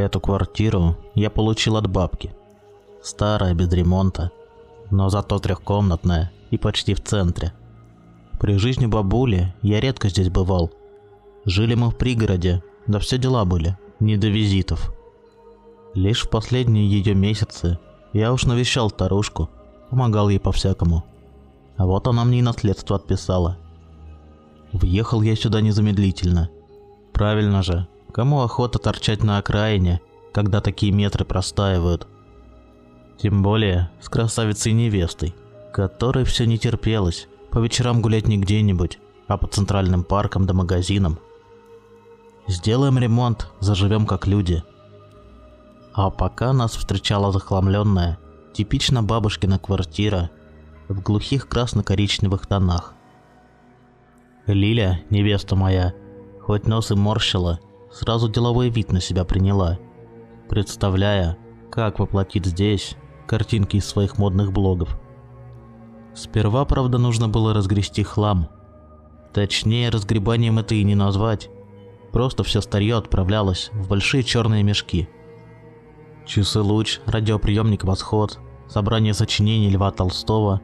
Эту квартиру я получил от бабки. Старая, без ремонта, но зато трехкомнатная и почти в центре. При жизни бабули я редко здесь бывал. Жили мы в пригороде, да все дела были, не до визитов. Лишь в последние ее месяцы я уж навещал старушку, помогал ей по-всякому. А вот она мне и наследство отписала. Въехал я сюда незамедлительно. Правильно же, кому охота торчать на окраине, когда такие метры простаивают? Тем более с красавицей-невестой, которой все не терпелось по вечерам гулять не где-нибудь, а по центральным паркам да магазинам. Сделаем ремонт, заживем как люди. А пока нас встречала захламленная, типично бабушкина квартира в глухих красно-коричневых тонах. Лиля, невеста моя, хоть нос и морщила, сразу деловой вид на себя приняла, представляя, как воплотит здесь картинки из своих модных блогов. Сперва, правда, нужно было разгрести хлам. Точнее, разгребанием это и не назвать. Просто все старье отправлялось в большие черные мешки. Часы луч, радиоприемник восход, собрание сочинений Льва Толстого,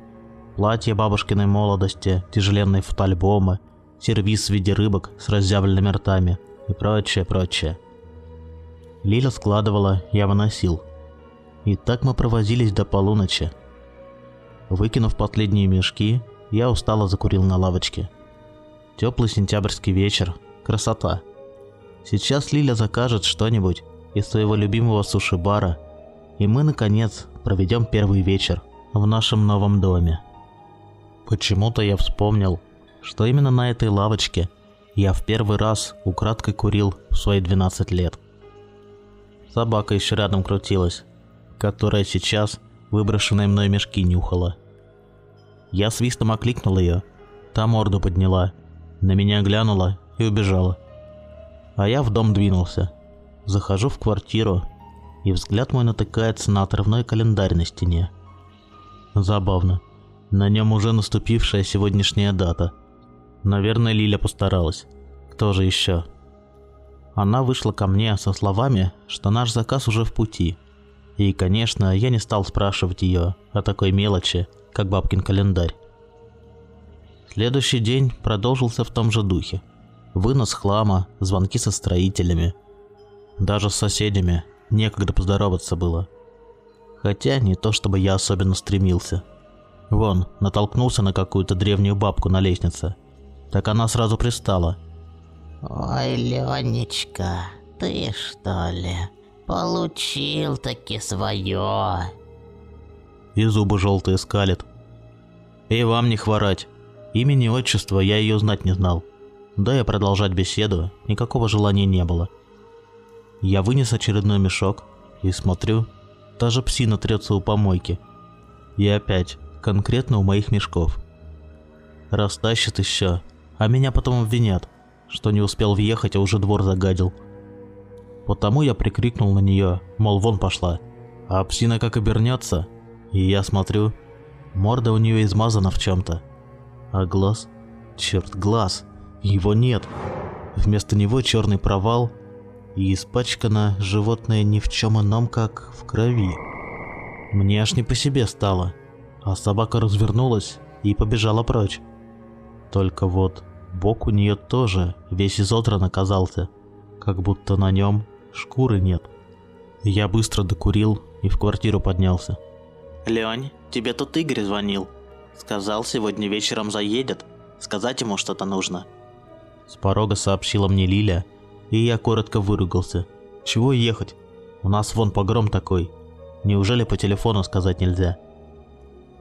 платье бабушкиной молодости, тяжеленные фотоальбомы, сервиз в виде рыбок с разъявленными ртами и прочее, прочее. Лиля складывала, я выносил. И так мы провозились до полуночи. Выкинув последние мешки, я устало закурил на лавочке. Теплый сентябрьский вечер. Красота. Сейчас Лиля закажет что-нибудь из своего любимого суши-бара, и мы, наконец, проведем первый вечер в нашем новом доме. Почему-то я вспомнил, что именно на этой лавочке я в первый раз украдкой курил в свои 12 лет. Собака еще рядом крутилась, которая сейчас выброшенные мной мешки нюхала. Я свистом окликнул ее, та морду подняла, на меня глянула и убежала. А я в дом двинулся. Захожу в квартиру, и взгляд мой натыкается на отрывной календарь на стене. Забавно. На нем уже наступившая сегодняшняя дата. Наверное, Лиля постаралась. Кто же еще? Она вышла ко мне со словами, что наш заказ уже в пути – и, конечно, я не стал спрашивать ее о такой мелочи, как бабкин календарь. Следующий день продолжился в том же духе. Вынос хлама, звонки со строителями. Даже с соседями некогда поздороваться было. Хотя не то чтобы я особенно стремился. Вон, натолкнулся на какую-то древнюю бабку на лестнице. Так она сразу пристала. «Ой, Ленечка, ты что ли? Получил таки свое. И зубы желтые скалит. И вам не хворать. Имени отчества я ее знать не знал. Да и продолжать беседу никакого желания не было. Я вынес очередной мешок и смотрю, та же псина трется у помойки. И опять, конкретно у моих мешков. Растащит еще, а меня потом обвинят, что не успел въехать, а уже двор загадил. Потому я прикрикнул на нее, мол, вон пошла. А псина как обернется, и я смотрю, морда у нее измазана в чем-то. А глаз? Черт, глаз. Его нет. Вместо него черный провал, и испачкано животное ни в чем ином, как в крови. Мне аж не по себе стало, а собака развернулась и побежала прочь. Только вот бок у нее тоже весь изодран оказался, как будто на нем шкуры нет. Я быстро докурил и в квартиру поднялся. «Лень, тебе тут Игорь звонил. Сказал, сегодня вечером заедет. Сказать ему что-то нужно». С порога сообщила мне Лиля, и я коротко выругался. «Чего ехать? У нас вон погром такой. Неужели по телефону сказать нельзя?»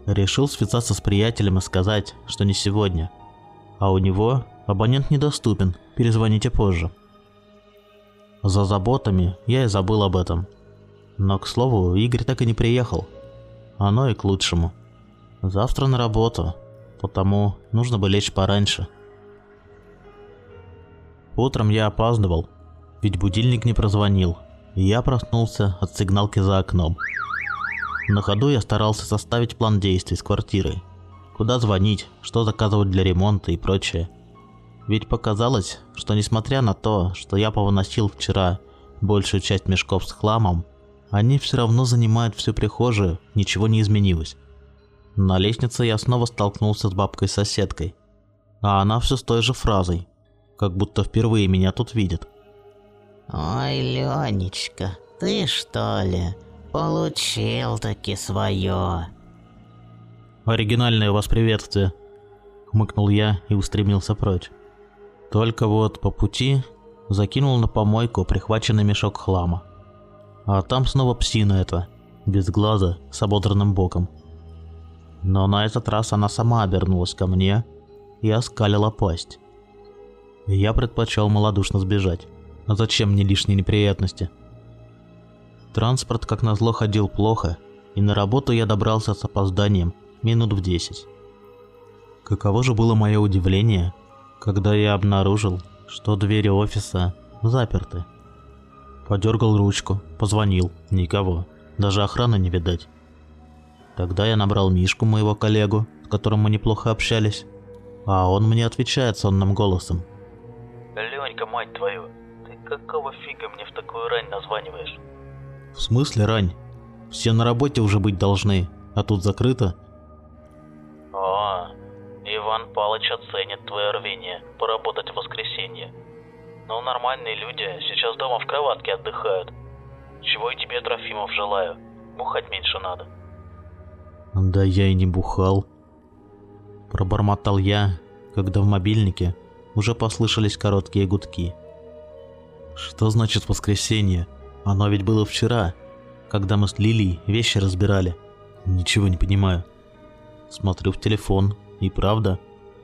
Решил связаться с приятелем и сказать, что не сегодня. А у него абонент недоступен, перезвоните позже. За заботами я и забыл об этом. Но, к слову, Игорь так и не приехал. Оно и к лучшему. Завтра на работу, потому нужно бы лечь пораньше. Утром я опаздывал, ведь будильник не прозвонил, и я проснулся от сигналки за окном. На ходу я старался составить план действий с квартирой. Куда звонить, что заказывать для ремонта и прочее. Ведь показалось, что несмотря на то, что я повыносил вчера большую часть мешков с хламом, они все равно занимают всю прихожую, ничего не изменилось. На лестнице я снова столкнулся с бабкой-соседкой, а она все с той же фразой, как будто впервые меня тут видит. Ой, Ленечка, ты что ли? Получил таки свое. Оригинальное вас приветствие. Хмыкнул я и устремился прочь. Только вот по пути закинул на помойку прихваченный мешок хлама. А там снова псина эта, без глаза, с ободранным боком. Но на этот раз она сама обернулась ко мне и оскалила пасть. Я предпочел малодушно сбежать. А зачем мне лишние неприятности? Транспорт, как назло, ходил плохо, и на работу я добрался с опозданием минут в десять. Каково же было мое удивление, когда я обнаружил, что двери офиса заперты. Подергал ручку, позвонил, никого, даже охраны не видать. Тогда я набрал Мишку, моего коллегу, с которым мы неплохо общались, а он мне отвечает сонным голосом. «Ленька, мать твою, ты какого фига мне в такую рань названиваешь?» «В смысле рань? Все на работе уже быть должны, а тут закрыто?» «О, Иван Палыч оценит твое рвение поработать в воскресенье. Но нормальные люди сейчас дома в кроватке отдыхают. Чего и тебе, Трофимов, желаю. Бухать меньше надо». Да я и не бухал. Пробормотал я, когда в мобильнике уже послышались короткие гудки. Что значит воскресенье? Оно ведь было вчера, когда мы с Лилией вещи разбирали. Ничего не понимаю. Смотрю в телефон, и правда,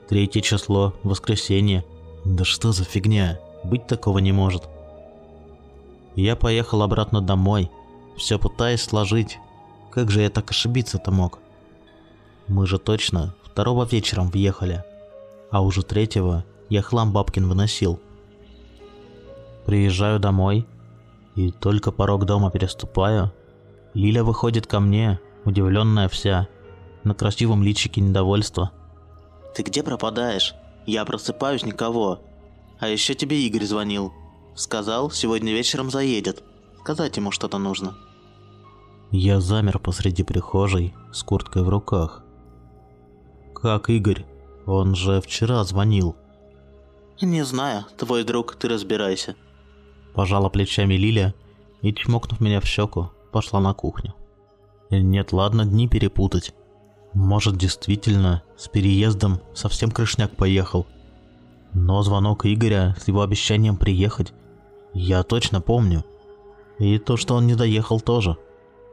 третье число, воскресенье. Да что за фигня? Быть такого не может. Я поехал обратно домой, все пытаясь сложить. Как же я так ошибиться-то мог? Мы же точно второго вечером въехали, а уже третьего я хлам бабкин выносил. Приезжаю домой, и только порог дома переступаю, Лиля выходит ко мне, удивленная вся, на красивом личике недовольства. Ты где пропадаешь? Я просыпаюсь, никого. А еще тебе Игорь звонил. Сказал, сегодня вечером заедет. Сказать ему что-то нужно. Я замер посреди прихожей с курткой в руках. Как Игорь? Он же вчера звонил. Не знаю, твой друг, ты разбирайся. Пожала плечами Лиля и, чмокнув меня в щеку, пошла на кухню. Нет, ладно, дни перепутать. Может, действительно, с переездом совсем крышняк поехал. Но звонок Игоря с его обещанием приехать я точно помню. И то, что он не доехал тоже.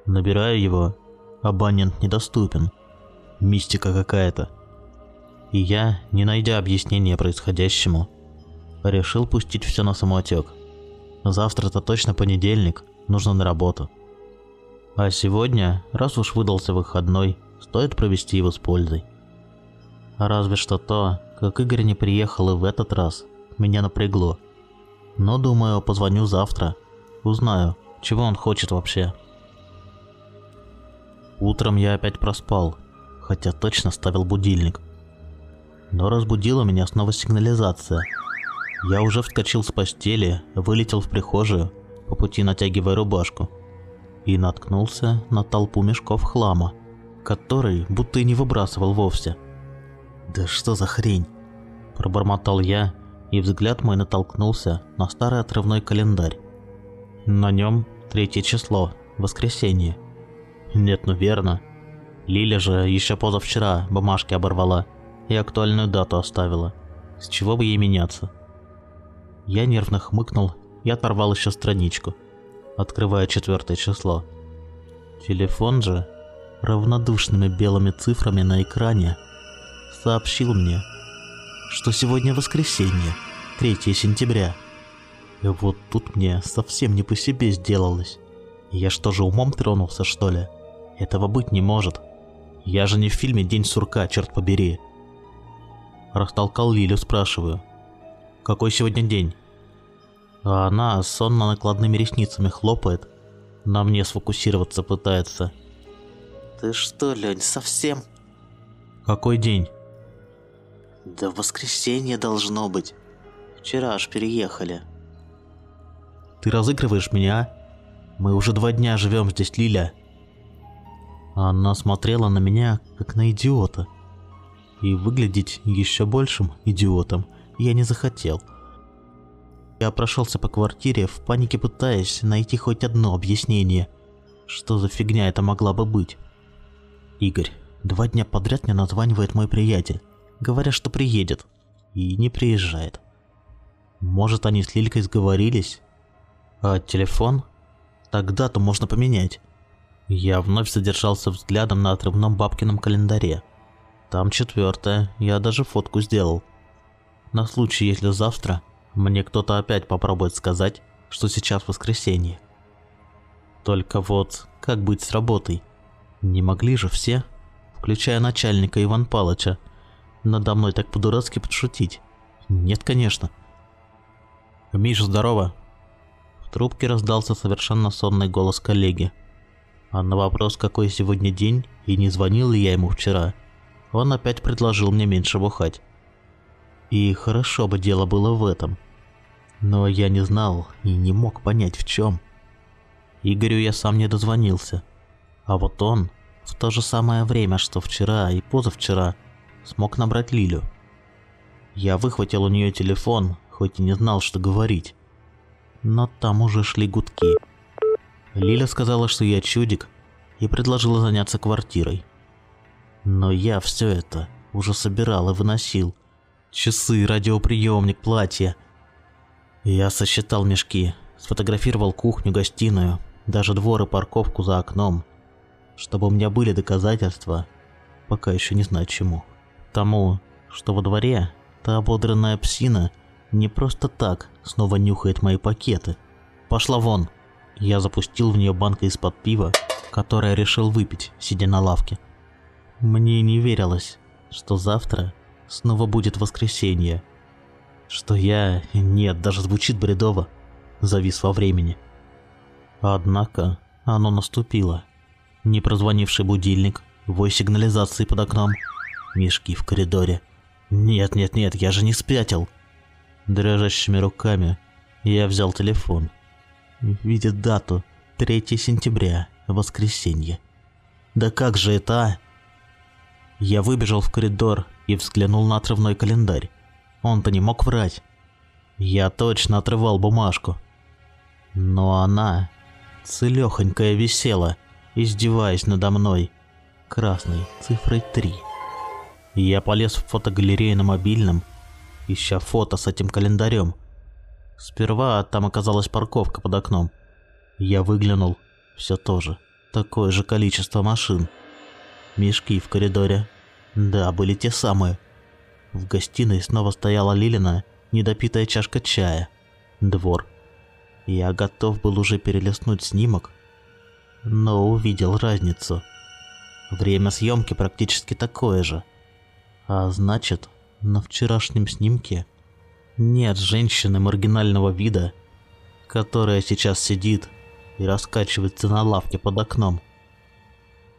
Набираю его, абонент недоступен. Мистика какая-то. И я, не найдя объяснения происходящему, решил пустить все на самотек. Завтра-то точно понедельник, нужно на работу. А сегодня, раз уж выдался выходной, стоит провести его с пользой. Разве что то, как Игорь не приехал и в этот раз, меня напрягло. Но думаю, позвоню завтра, узнаю, чего он хочет вообще. Утром я опять проспал, хотя точно ставил будильник. Но разбудила меня снова сигнализация. Я уже вскочил с постели, вылетел в прихожую, по пути натягивая рубашку, и наткнулся на толпу мешков хлама, который будто и не выбрасывал вовсе. «Да что за хрень?» – пробормотал я, и взгляд мой натолкнулся на старый отрывной календарь. На нем третье число, воскресенье. Нет, ну верно. Лиля же еще позавчера бумажки оборвала – и актуальную дату оставила. С чего бы ей меняться? Я нервно хмыкнул и оторвал еще страничку, открывая четвертое число. Телефон же, равнодушными белыми цифрами на экране, сообщил мне, что сегодня воскресенье, 3 сентября. И вот тут мне совсем не по себе сделалось. Я что же умом тронулся, что ли? Этого быть не может. Я же не в фильме «День сурка», черт побери. Растолкал Лилю, спрашиваю. «Какой сегодня день?» А она сонно накладными ресницами хлопает. На мне сфокусироваться пытается. Ты что, Лень, совсем? «Какой день?» Да воскресенье должно быть. Вчера аж переехали. Ты разыгрываешь меня, а? Мы уже два дня живем здесь, Лиля. Она смотрела на меня, как на идиота. И выглядеть еще большим идиотом я не захотел. Я прошелся по квартире, в панике пытаясь найти хоть одно объяснение, что за фигня это могла бы быть. Игорь, два дня подряд мне названивает мой приятель, говоря, что приедет, и не приезжает. Может, они с Лилькой сговорились? А телефон? Тогда-то можно поменять. Я вновь задержался взглядом на отрывном бабкином календаре. Там четвертое, я даже фотку сделал. На случай, если завтра мне кто-то опять попробует сказать, что сейчас воскресенье. Только вот, как быть с работой? Не могли же все, включая начальника Иван Палыча, надо мной так по-дурацки подшутить? Нет, конечно. «Миша, здорово!» В трубке раздался совершенно сонный голос коллеги. А на вопрос, какой сегодня день, и не звонил ли я ему вчера, он опять предложил мне меньше бухать. И хорошо бы дело было в этом. Но я не знал и не мог понять в чем. Игорю я сам не дозвонился. А вот он, в то же самое время, что вчера и позавчера, смог набрать Лилю. Я выхватил у нее телефон, хоть и не знал, что говорить. Но там уже шли гудки. Лиля сказала, что я чудик, и предложила заняться квартирой. Но я все это уже собирал и выносил. Часы, радиоприемник, платье. Я сосчитал мешки, сфотографировал кухню, гостиную, даже двор и парковку за окном, чтобы у меня были доказательства, пока еще не знаю чему. Тому, что во дворе та ободранная псина не просто так снова нюхает мои пакеты. Пошла вон. Я запустил в нее банка из-под пива, которое решил выпить, сидя на лавке. Мне не верилось, что завтра снова будет воскресенье. Что я, нет, даже звучит бредово, завис во времени. Однако оно наступило. Не прозвонивший будильник, вой сигнализации под окном, мешки в коридоре. Нет, нет, нет, я же не спятил. Дрожащими руками я взял телефон. Видит дату 3 сентября, воскресенье. Да как же это, а? Я выбежал в коридор и взглянул на отрывной календарь. Он-то не мог врать. Я точно отрывал бумажку. Но она целехонькая висела, издеваясь надо мной, красной цифрой 3. Я полез в фотогалерею на мобильном ища фото с этим календарем. Сперва там оказалась парковка под окном. Я выглянул, все то же, такое же количество машин. Мешки в коридоре. Да, были те самые. В гостиной снова стояла Лилина, недопитая чашка чая. Двор. Я готов был уже перелистнуть снимок, но увидел разницу. Время съемки практически такое же. А значит, на вчерашнем снимке нет женщины маргинального вида, которая сейчас сидит и раскачивается на лавке под окном.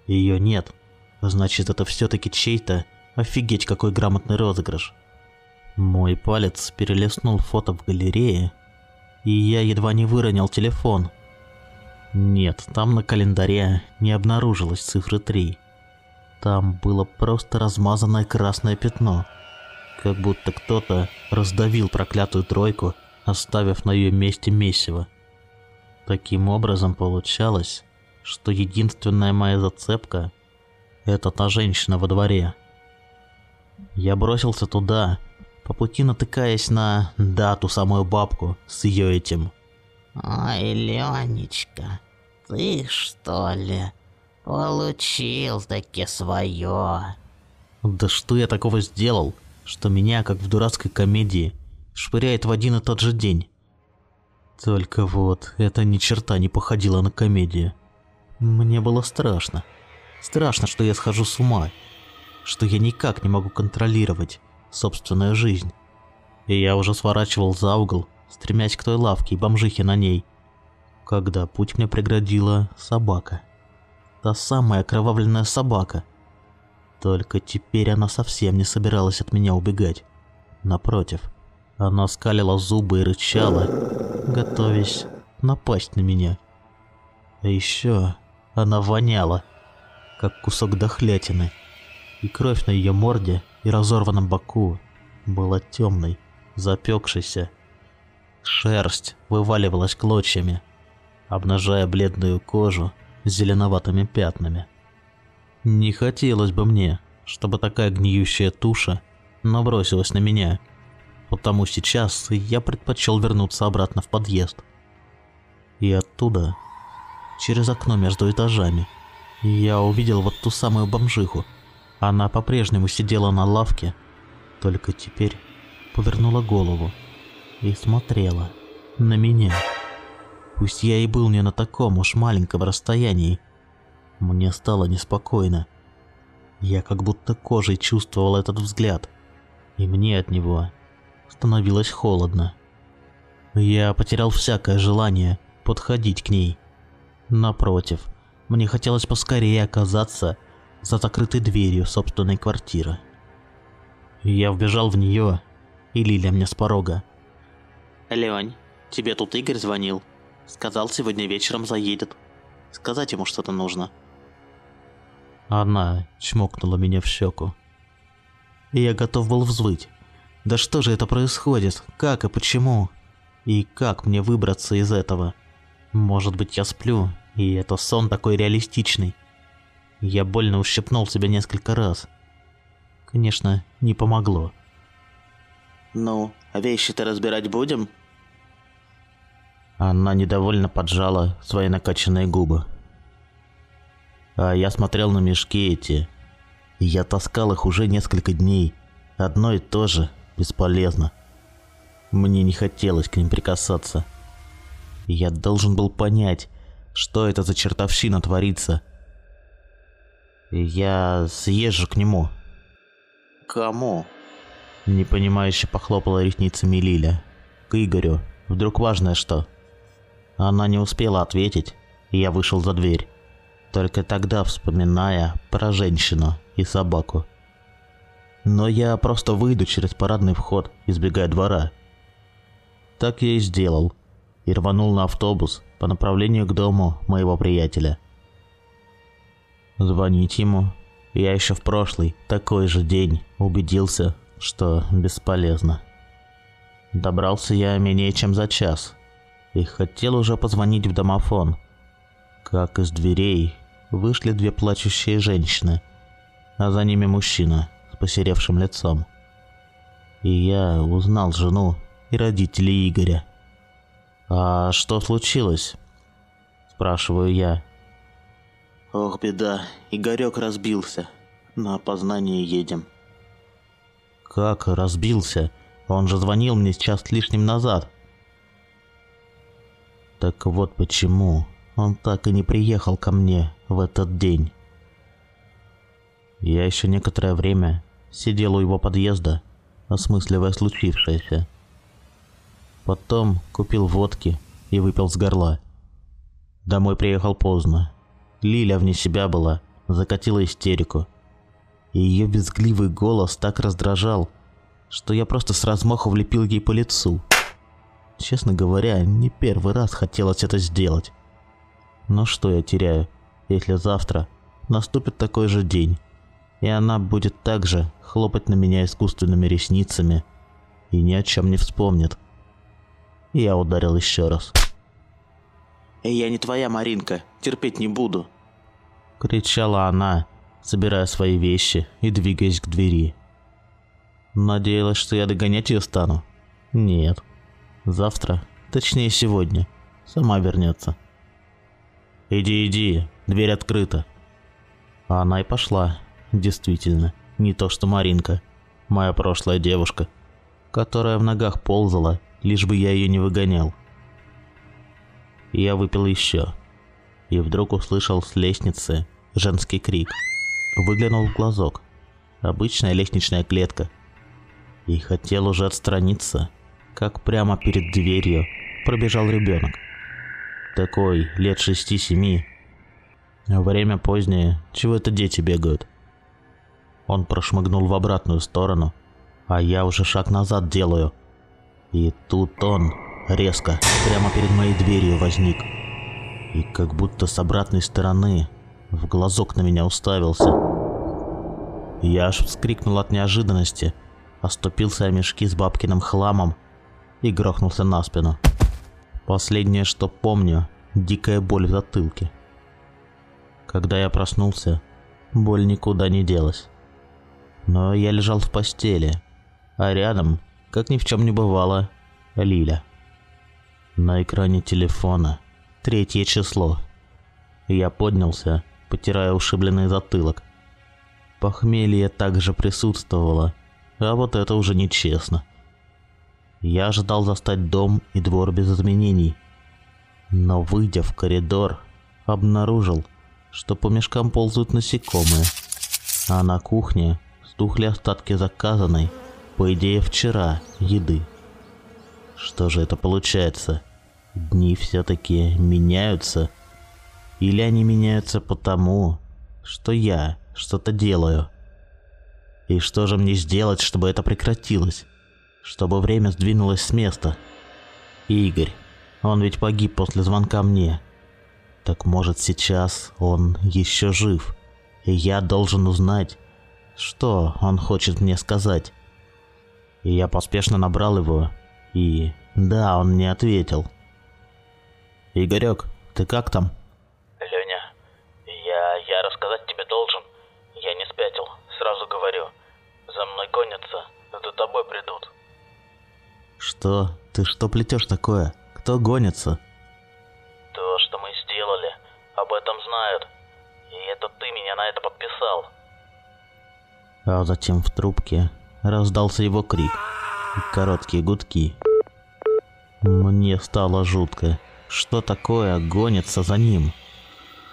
Ее нет, значит это все-таки чей-то офигеть какой грамотный розыгрыш. Мой палец перелистнул фото в галерее, и я едва не выронил телефон. Нет, там на календаре не обнаружилось цифры 3. Там было просто размазанное красное пятно – как будто кто-то раздавил проклятую тройку, оставив на ее месте месиво. Таким образом получалось, что единственная моя зацепка — это та женщина во дворе. Я бросился туда, по пути натыкаясь на дату самую бабку с ее этим. «Ой, Ленечка, ты что ли получил таки свое?» Да что я такого сделал? что меня, как в дурацкой комедии, швыряет в один и тот же день. Только вот, это ни черта не походило на комедию. Мне было страшно. Страшно, что я схожу с ума, что я никак не могу контролировать собственную жизнь. И я уже сворачивал за угол, стремясь к той лавке и бомжихе на ней, когда путь мне преградила собака. Та самая окровавленная собака — только теперь она совсем не собиралась от меня убегать. Напротив, она скалила зубы и рычала, готовясь напасть на меня. А еще она воняла, как кусок дохлятины, и кровь на ее морде и разорванном боку была темной, запекшейся. Шерсть вываливалась клочьями, обнажая бледную кожу с зеленоватыми пятнами. Не хотелось бы мне, чтобы такая гниющая туша набросилась на меня, потому сейчас я предпочел вернуться обратно в подъезд. И оттуда, через окно между этажами, я увидел вот ту самую бомжиху. Она по-прежнему сидела на лавке, только теперь повернула голову и смотрела на меня. Пусть я и был не на таком уж маленьком расстоянии, мне стало неспокойно. Я как будто кожей чувствовал этот взгляд, и мне от него становилось холодно. Я потерял всякое желание подходить к ней. Напротив, мне хотелось поскорее оказаться за закрытой дверью собственной квартиры. Я вбежал в нее, и Лиля мне с порога. Лень, тебе тут Игорь звонил. Сказал, сегодня вечером заедет. Сказать ему что-то нужно. Она чмокнула меня в щеку. И я готов был взвыть. Да что же это происходит? Как и почему? И как мне выбраться из этого? Может быть, я сплю, и это сон такой реалистичный. Я больно ущипнул себя несколько раз. Конечно, не помогло. Ну, а вещи-то разбирать будем? Она недовольно поджала свои накачанные губы. А я смотрел на мешки эти, и я таскал их уже несколько дней. Одно и то же, бесполезно. Мне не хотелось к ним прикасаться. Я должен был понять, что это за чертовщина творится. Я съезжу к нему. Кому? Непонимающе похлопала ресницами Лиля. К Игорю. Вдруг важное что? Она не успела ответить, и я вышел за дверь только тогда вспоминая про женщину и собаку. Но я просто выйду через парадный вход, избегая двора. Так я и сделал, и рванул на автобус по направлению к дому моего приятеля. Звонить ему я еще в прошлый, такой же день, убедился, что бесполезно. Добрался я менее чем за час, и хотел уже позвонить в домофон, как из дверей вышли две плачущие женщины, а за ними мужчина с посеревшим лицом. И я узнал жену и родителей Игоря. «А что случилось?» – спрашиваю я. Ох, беда, Игорек разбился. На опознание едем. Как разбился? Он же звонил мне час лишним назад. Так вот почему он так и не приехал ко мне в этот день. Я еще некоторое время сидел у его подъезда, осмысливая случившееся. Потом купил водки и выпил с горла. Домой приехал поздно. Лиля вне себя была, закатила истерику. И ее безгливый голос так раздражал, что я просто с размаху влепил ей по лицу. Честно говоря, не первый раз хотелось это сделать. Но что я теряю, если завтра наступит такой же день, и она будет также хлопать на меня искусственными ресницами и ни о чем не вспомнит. Я ударил еще раз. «Эй, я не твоя Маринка, терпеть не буду!» Кричала она, собирая свои вещи и двигаясь к двери. Надеялась, что я догонять ее стану? Нет. Завтра, точнее сегодня, сама вернется. «Иди, иди, дверь открыта». А она и пошла. Действительно, не то что Маринка, моя прошлая девушка, которая в ногах ползала, лишь бы я ее не выгонял. Я выпил еще. И вдруг услышал с лестницы женский крик. Выглянул в глазок. Обычная лестничная клетка. И хотел уже отстраниться, как прямо перед дверью пробежал ребенок такой, лет шести-семи. Время позднее, чего это дети бегают? Он прошмыгнул в обратную сторону, а я уже шаг назад делаю. И тут он резко, прямо перед моей дверью возник. И как будто с обратной стороны в глазок на меня уставился. Я аж вскрикнул от неожиданности, оступился о мешки с бабкиным хламом и грохнулся на спину. Последнее, что помню, дикая боль в затылке. Когда я проснулся, боль никуда не делась. Но я лежал в постели, а рядом, как ни в чем не бывало, Лиля. На экране телефона третье число. Я поднялся, потирая ушибленный затылок. Похмелье также присутствовало, а вот это уже нечестно. Я ожидал застать дом и двор без изменений, но выйдя в коридор, обнаружил, что по мешкам ползают насекомые, а на кухне стухли остатки заказанной, по идее вчера, еды. Что же это получается? Дни все-таки меняются? Или они меняются потому, что я что-то делаю? И что же мне сделать, чтобы это прекратилось? Чтобы время сдвинулось с места? Игорь, он ведь погиб после звонка мне. Так может сейчас он еще жив, и я должен узнать, что он хочет мне сказать. И я поспешно набрал его, и да, он мне ответил. «Игорек, ты как там?» «Что? Ты что плетешь такое? Кто гонится?» То, что мы сделали, об этом знают. И это ты меня на это подписал. А затем в трубке раздался его крик короткие гудки. Мне стало жутко. Что такое гонится за ним?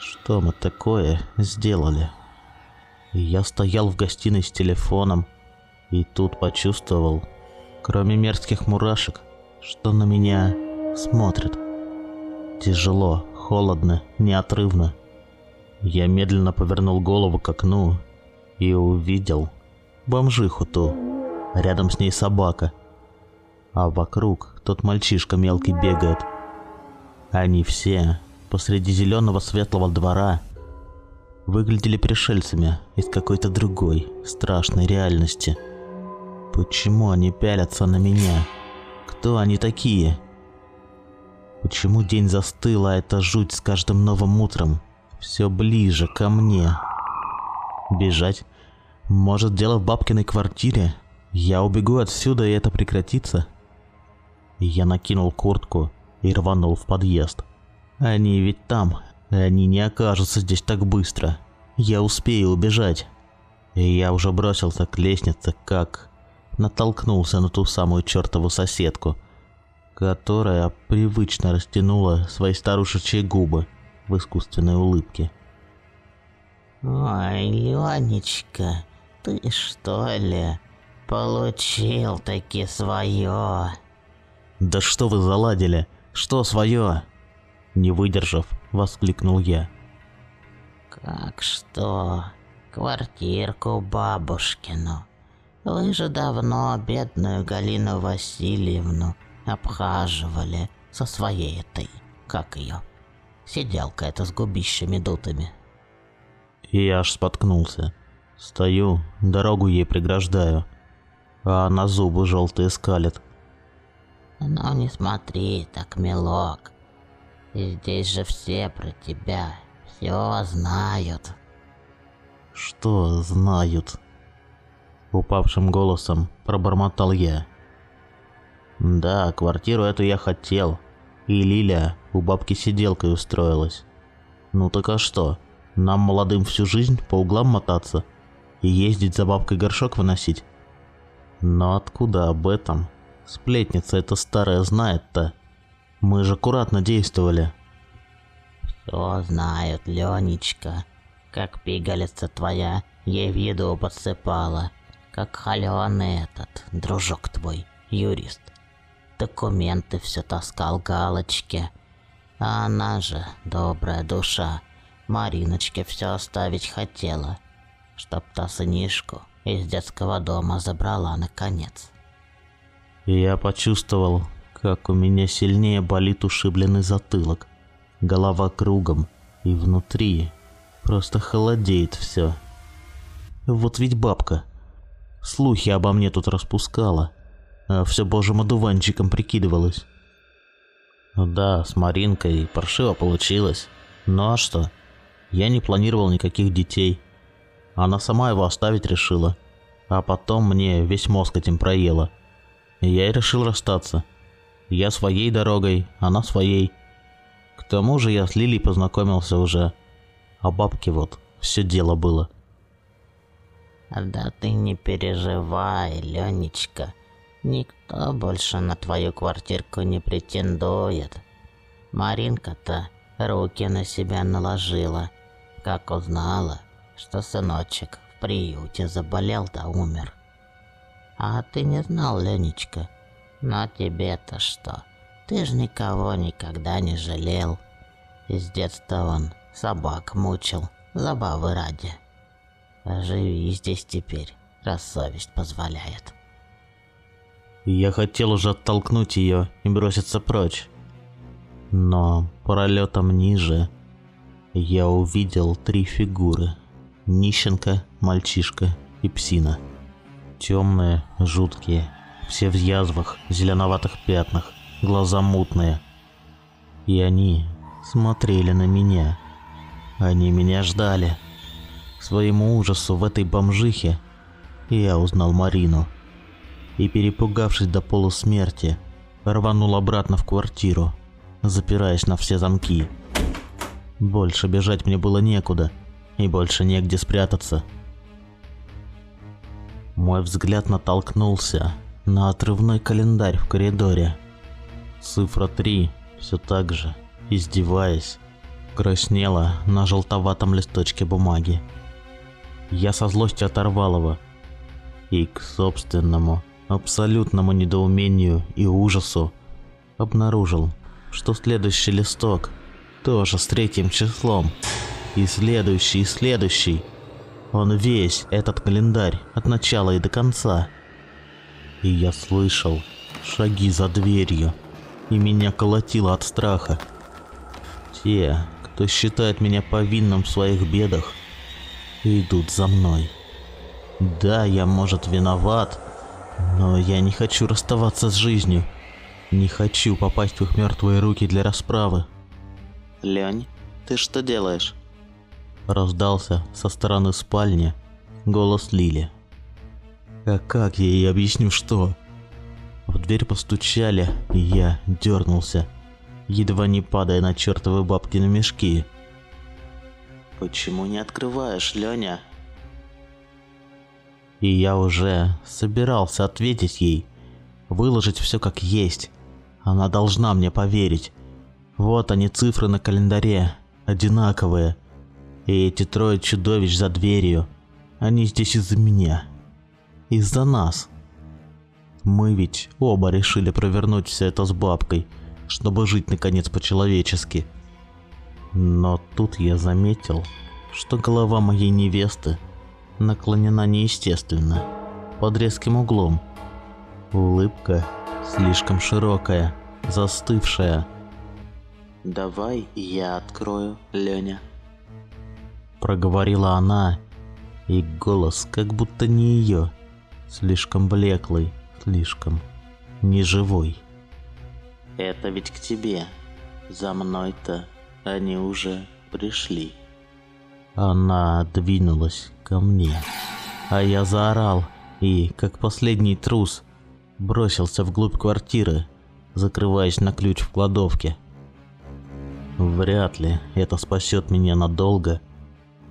Что мы такое сделали? Я стоял в гостиной с телефоном и тут почувствовал, кроме мерзких мурашек, что на меня смотрят. Тяжело, холодно, неотрывно. Я медленно повернул голову к окну и увидел бомжиху ту. Рядом с ней собака. А вокруг тот мальчишка мелкий бегает. Они все посреди зеленого светлого двора выглядели пришельцами из какой-то другой, страшной реальности. Почему они пялятся на меня? Кто они такие? Почему день застыл, а эта жуть с каждым новым утром все ближе ко мне? Бежать? Может, дело в бабкиной квартире? Я убегу отсюда, и это прекратится? Я накинул куртку и рванул в подъезд. Они ведь там, они не окажутся здесь так быстро. Я успею убежать. И я уже бросился к лестнице, как натолкнулся на ту самую чертову соседку, которая привычно растянула свои старушечьи губы в искусственной улыбке. Ой, Ленечка, ты что ли получил таки свое? «Да что вы заладили? Что свое?» Не выдержав, воскликнул я. Как что? Квартирку бабушкину. Вы же давно бедную Галину Васильевну обхаживали со своей этой, как ее, сиделка эта с губищами дутыми. И я аж споткнулся. Стою, дорогу ей преграждаю, а она зубы желтые скалит. Ну не смотри так, милок. Здесь же все про тебя, все знают. Что знают? Упавшим голосом пробормотал я. Да, квартиру эту я хотел. И Лиля у бабки сиделкой устроилась. Ну так а что? Нам молодым всю жизнь по углам мотаться и ездить за бабкой горшок выносить? Но откуда об этом? Сплетница эта старая знает-то. Мы же аккуратно действовали. Все знают, Ленечка, как пигалица твоя ей в еду подсыпала, как холеный этот, дружок твой, юрист. Документы все таскал галочки, а она же, добрая душа, Мариночке все оставить хотела, чтоб та сынишку из детского дома забрала наконец. Я почувствовал, как у меня сильнее болит ушибленный затылок. Голова кругом, и внутри просто холодеет все. Вот ведь бабка. Слухи обо мне тут распускала, а все божьим одуванчиком прикидывалась. Да, с Маринкой паршиво получилось. Ну а что? Я не планировал никаких детей. Она сама его оставить решила. А потом мне весь мозг этим проела. И я и решил расстаться. Я своей дорогой, она своей. К тому же я с Лилей познакомился уже. А бабке вот все дело было. Да ты не переживай, Ленечка. Никто больше на твою квартирку не претендует. Маринка-то руки на себя наложила, как узнала, что сыночек в приюте заболел да умер. А ты не знал, Ленечка? Но тебе-то что? Ты ж никого никогда не жалел. Из детства он собак мучил, забавы ради. Живи здесь теперь, раз совесть позволяет. Я хотел уже оттолкнуть ее и броситься прочь. Но пролетом ниже я увидел три фигуры. Нищенка, мальчишка и псина. Темные, жуткие, все в язвах, зеленоватых пятнах, глаза мутные. И они смотрели на меня. Они меня ждали. Своему ужасу в этой бомжихе я узнал Марину. И перепугавшись до полусмерти, рванул обратно в квартиру, запираясь на все замки. Больше бежать мне было некуда, и больше негде спрятаться. Мой взгляд натолкнулся на отрывной календарь в коридоре. Цифра 3 все так же, издеваясь, краснела на желтоватом листочке бумаги. Я со злостью оторвал его и к собственному абсолютному недоумению и ужасу обнаружил, что следующий листок тоже с третьим числом, и следующий, и следующий. Он весь, этот календарь, от начала и до конца – и я слышал шаги за дверью, и меня колотило от страха. Те, кто считает меня повинным в своих бедах, идут за мной. Да, я, может, виноват, но я не хочу расставаться с жизнью. Не хочу попасть в их мертвые руки для расправы. Лень, ты что делаешь? Раздался со стороны спальни голос Лили. А как я ей объясню что? В дверь постучали, и я дернулся, едва не падая на чертовы бабки на мешки. Почему не открываешь, Леня? И я уже собирался ответить ей, выложить все как есть. Она должна мне поверить. Вот они цифры на календаре, одинаковые. И эти трое чудовищ за дверью, они здесь из-за меня из-за нас. Мы ведь оба решили провернуть все это с бабкой, чтобы жить наконец по-человечески. Но тут я заметил, что голова моей невесты наклонена неестественно, под резким углом. Улыбка слишком широкая, застывшая. «Давай я открою, Леня», — проговорила она, и голос как будто не ее, Слишком блеклый, слишком неживой. Это ведь к тебе. За мной-то они уже пришли. Она двинулась ко мне, а я заорал и, как последний трус, бросился вглубь квартиры, закрываясь на ключ в кладовке. Вряд ли это спасет меня надолго,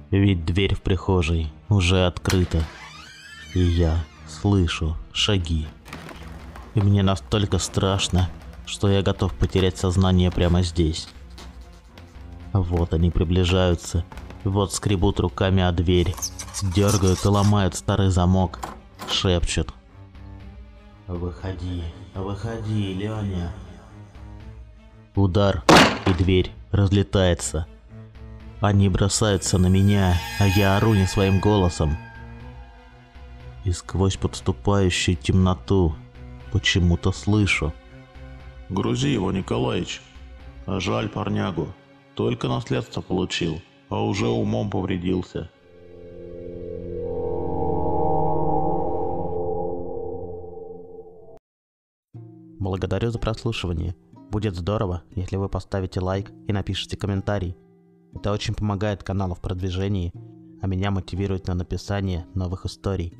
ведь дверь в прихожей уже открыта, и я слышу шаги. И мне настолько страшно, что я готов потерять сознание прямо здесь. Вот они приближаются, вот скребут руками о дверь, дергают и ломают старый замок, шепчут. «Выходи, выходи, Леня!» Удар, и дверь разлетается. Они бросаются на меня, а я ору не своим голосом, и сквозь подступающую темноту почему-то слышу. Грузи его, Николаич. А жаль парнягу. Только наследство получил, а уже умом повредился. Благодарю за прослушивание. Будет здорово, если вы поставите лайк и напишите комментарий. Это очень помогает каналу в продвижении, а меня мотивирует на написание новых историй.